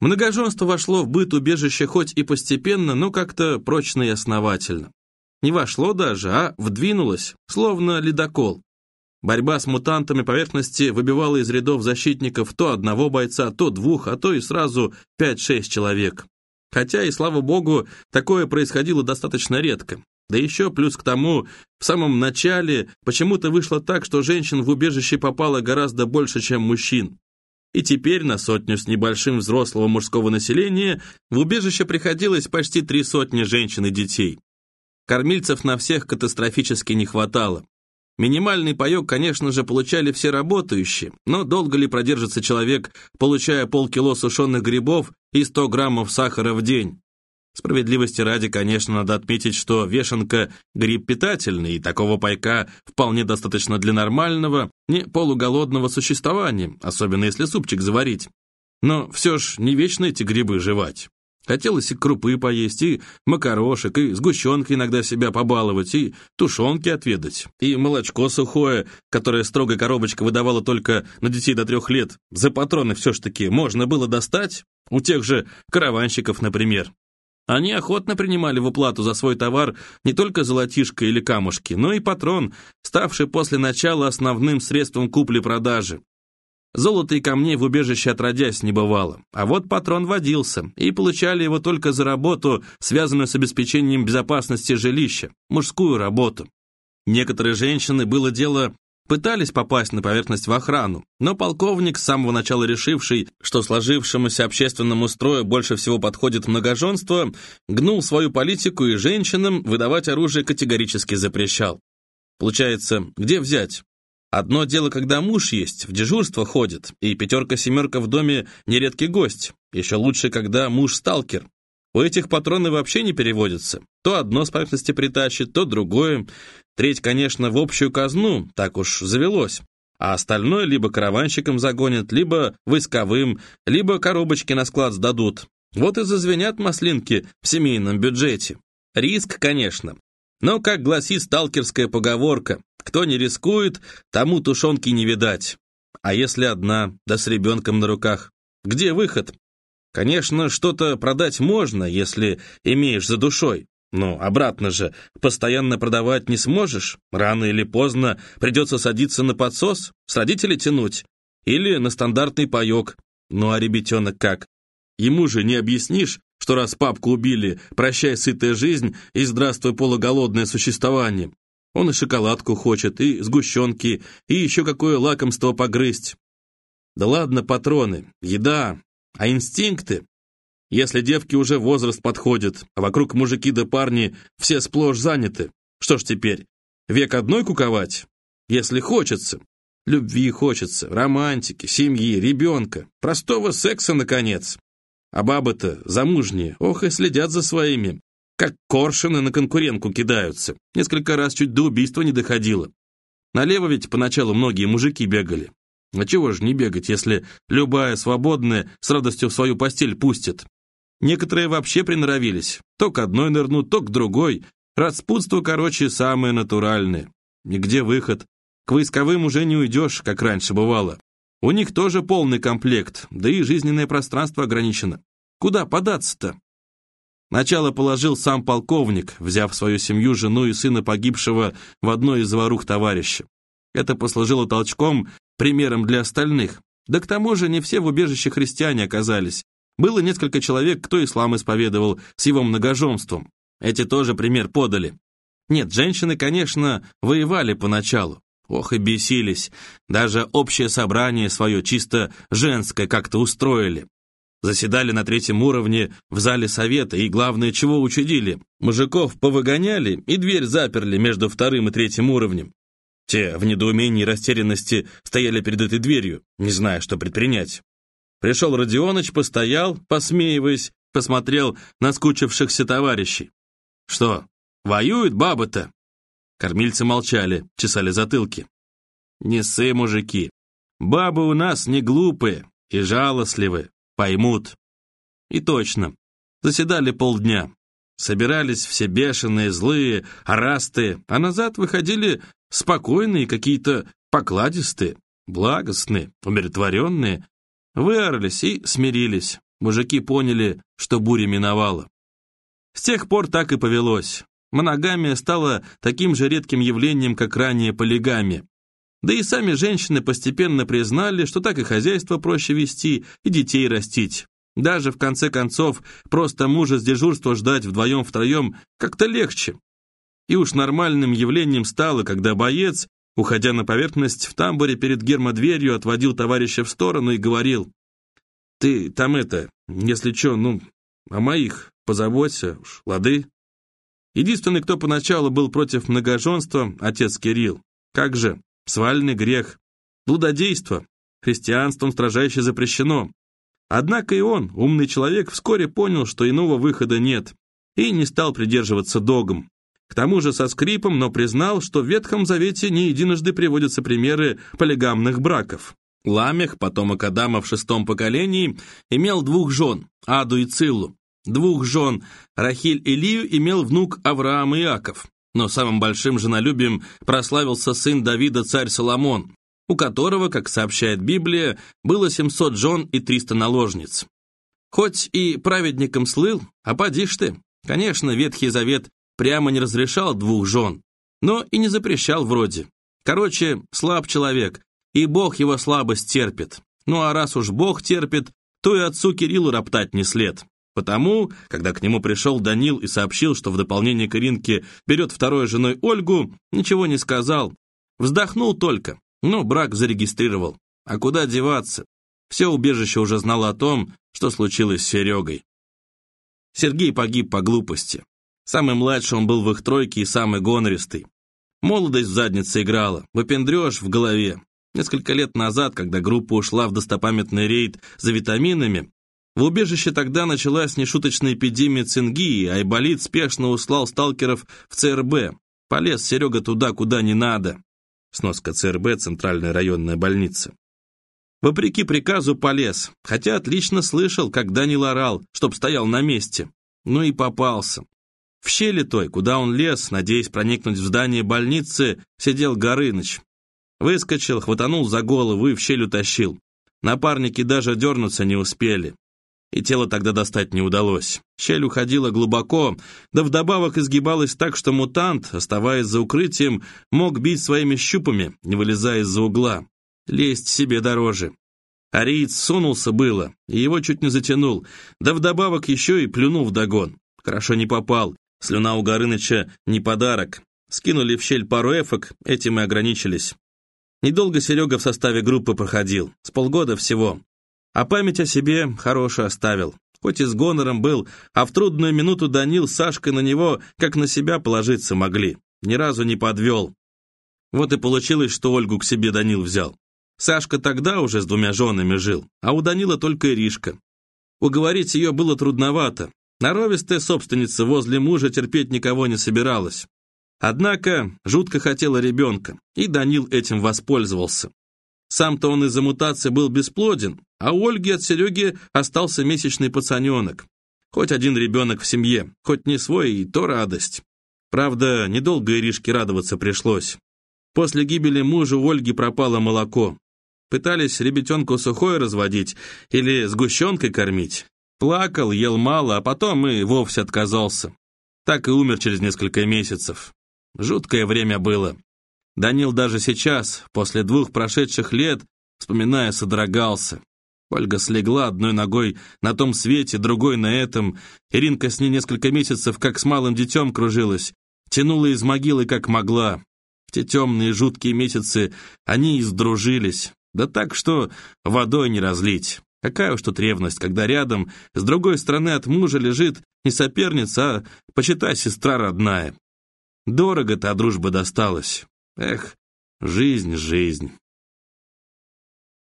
Многоженство вошло в быт убежища хоть и постепенно, но как-то прочно и основательно. Не вошло даже, а вдвинулось, словно ледокол. Борьба с мутантами поверхности выбивала из рядов защитников то одного бойца, то двух, а то и сразу 5-6 человек. Хотя, и слава богу, такое происходило достаточно редко. Да еще плюс к тому, в самом начале почему-то вышло так, что женщин в убежище попало гораздо больше, чем мужчин. И теперь на сотню с небольшим взрослого мужского населения в убежище приходилось почти три сотни женщин и детей. Кормильцев на всех катастрофически не хватало. Минимальный паёк, конечно же, получали все работающие, но долго ли продержится человек, получая полкило сушеных грибов и 100 граммов сахара в день? Справедливости ради, конечно, надо отметить, что вешенка – гриб питательный, и такого пайка вполне достаточно для нормального, не полуголодного существования, особенно если супчик заварить. Но все ж не вечно эти грибы жевать. Хотелось и крупы поесть, и макарошек, и сгущенкой иногда себя побаловать, и тушенки отведать, и молочко сухое, которое строгая коробочка выдавала только на детей до трех лет. За патроны все ж таки можно было достать, у тех же караванщиков, например. Они охотно принимали в уплату за свой товар не только золотишко или камушки, но и патрон, ставший после начала основным средством купли-продажи. Золота и камней в убежище отродясь не бывало, а вот патрон водился, и получали его только за работу, связанную с обеспечением безопасности жилища, мужскую работу. Некоторые женщины, было дело, пытались попасть на поверхность в охрану, но полковник, с самого начала решивший, что сложившемуся общественному строю больше всего подходит многоженство, гнул свою политику и женщинам выдавать оружие категорически запрещал. Получается, где взять? Одно дело, когда муж есть, в дежурство ходит, и пятерка-семерка в доме нередкий гость. Еще лучше, когда муж сталкер. У этих патроны вообще не переводятся. То одно с поверхности притащит, то другое. Треть, конечно, в общую казну, так уж завелось. А остальное либо караванщикам загонят, либо войсковым, либо коробочки на склад сдадут. Вот и зазвенят маслинки в семейном бюджете. Риск, конечно. Но, как гласит сталкерская поговорка, кто не рискует, тому тушенки не видать. А если одна, да с ребенком на руках? Где выход? Конечно, что-то продать можно, если имеешь за душой. Но обратно же, постоянно продавать не сможешь. Рано или поздно придется садиться на подсос, с родителей тянуть. Или на стандартный паек. Ну а ребятенок как? Ему же не объяснишь, что раз папку убили, прощай сытая жизнь и здравствуй полуголодное существование. Он и шоколадку хочет, и сгущенки, и еще какое лакомство погрызть. Да ладно, патроны, еда, а инстинкты? Если девки уже возраст подходит, а вокруг мужики да парни все сплошь заняты, что ж теперь, век одной куковать? Если хочется. Любви хочется, романтики, семьи, ребенка, простого секса, наконец. А бабы-то замужние, ох и следят за своими, как коршуны на конкурентку кидаются. Несколько раз чуть до убийства не доходило. Налево ведь поначалу многие мужики бегали. А чего же не бегать, если любая свободная с радостью в свою постель пустит? Некоторые вообще приноровились. То к одной нырнут, то к другой. Распутство, короче, самое натуральное. Нигде выход. К войсковым уже не уйдешь, как раньше бывало. У них тоже полный комплект, да и жизненное пространство ограничено. Куда податься-то? Начало положил сам полковник, взяв свою семью, жену и сына погибшего в одной из заварух товарища. Это послужило толчком, примером для остальных. Да к тому же не все в убежище христиане оказались. Было несколько человек, кто ислам исповедовал с его многоженством. Эти тоже пример подали. Нет, женщины, конечно, воевали поначалу. Ох и бесились. Даже общее собрание свое чисто женское как-то устроили. Заседали на третьем уровне в зале совета и, главное, чего учудили. Мужиков повыгоняли и дверь заперли между вторым и третьим уровнем. Те в недоумении и растерянности стояли перед этой дверью, не зная, что предпринять. Пришел Родионыч, постоял, посмеиваясь, посмотрел на скучившихся товарищей. «Что, воюют бабы-то?» Кормильцы молчали, чесали затылки. «Не ссы, мужики. Бабы у нас не глупые и жалостливые поймут. И точно, заседали полдня. Собирались все бешеные, злые, орастые, а назад выходили спокойные, какие-то покладистые, благостные, умиротворенные. Выорались и смирились. мужики поняли, что буря миновала. С тех пор так и повелось. Моногамия стала таким же редким явлением, как ранее полигамия. Да и сами женщины постепенно признали, что так и хозяйство проще вести, и детей растить. Даже, в конце концов, просто мужа с дежурства ждать вдвоем-втроем как-то легче. И уж нормальным явлением стало, когда боец, уходя на поверхность, в тамбуре перед гермодверью отводил товарища в сторону и говорил, «Ты там это, если чё, ну, о моих позаботься, уж, лады?» Единственный, кто поначалу был против многоженства, отец Кирилл. Как же, свальный грех, блудодейство, христианством строжайше запрещено. Однако и он, умный человек, вскоре понял, что иного выхода нет, и не стал придерживаться догм. К тому же со скрипом, но признал, что в Ветхом Завете не единожды приводятся примеры полигамных браков. Ламех, потомок Адама в шестом поколении, имел двух жен, Аду и Циллу. Двух жен, Рахиль и Лию, имел внук Авраам и Иаков. Но самым большим женолюбием прославился сын Давида, царь Соломон, у которого, как сообщает Библия, было 700 жен и 300 наложниц. Хоть и праведником слыл, а поди ж ты. Конечно, Ветхий Завет прямо не разрешал двух жен, но и не запрещал вроде. Короче, слаб человек, и Бог его слабость терпит. Ну а раз уж Бог терпит, то и отцу Кириллу роптать не след. Потому, когда к нему пришел Данил и сообщил, что в дополнение к Иринке берет второй женой Ольгу, ничего не сказал. Вздохнул только, но брак зарегистрировал. А куда деваться? Все убежище уже знало о том, что случилось с Серегой. Сергей погиб по глупости. Самый младший он был в их тройке и самый гонористый. Молодость в заднице играла, выпендреж в голове. Несколько лет назад, когда группа ушла в достопамятный рейд за витаминами, в убежище тогда началась нешуточная эпидемия цинги, и Айболит спешно услал сталкеров в ЦРБ. Полез Серега туда, куда не надо. Сноска ЦРБ, Центральная районная больница. Вопреки приказу полез, хотя отлично слышал, как Данил орал, чтоб стоял на месте. Ну и попался. В щели той, куда он лез, надеясь проникнуть в здание больницы, сидел Горыныч. Выскочил, хватанул за голову и в щель утащил. Напарники даже дернуться не успели и тело тогда достать не удалось. Щель уходила глубоко, да вдобавок изгибалась так, что мутант, оставаясь за укрытием, мог бить своими щупами, не вылезая из-за угла. Лезть себе дороже. Ариец сунулся было, и его чуть не затянул, да вдобавок еще и плюнул вдогон. Хорошо не попал, слюна у Горыныча не подарок. Скинули в щель пару эфок, этим и ограничились. Недолго Серега в составе группы проходил, с полгода всего. А память о себе хорошую оставил. Хоть и с гонором был, а в трудную минуту Данил с Сашкой на него, как на себя положиться могли. Ни разу не подвел. Вот и получилось, что Ольгу к себе Данил взял. Сашка тогда уже с двумя женами жил, а у Данила только Иришка. Уговорить ее было трудновато. Наровистая собственница возле мужа терпеть никого не собиралась. Однако жутко хотела ребенка, и Данил этим воспользовался. Сам-то он из-за мутации был бесплоден, а у Ольги от Сереги остался месячный пацаненок. Хоть один ребенок в семье, хоть не свой, и то радость. Правда, недолго Иришке радоваться пришлось. После гибели мужа у Ольги пропало молоко. Пытались ребятенку сухое разводить или сгущенкой кормить. Плакал, ел мало, а потом и вовсе отказался. Так и умер через несколько месяцев. Жуткое время было. Данил даже сейчас, после двух прошедших лет, вспоминая, содрогался. Ольга слегла одной ногой на том свете, другой на этом. Иринка с ней несколько месяцев, как с малым детем, кружилась. Тянула из могилы, как могла. В те темные жуткие месяцы они и сдружились. Да так, что водой не разлить. Какая уж тут ревность, когда рядом, с другой стороны от мужа лежит не соперница, а, почитай, сестра родная. Дорого та дружба досталась. Эх, жизнь, жизнь.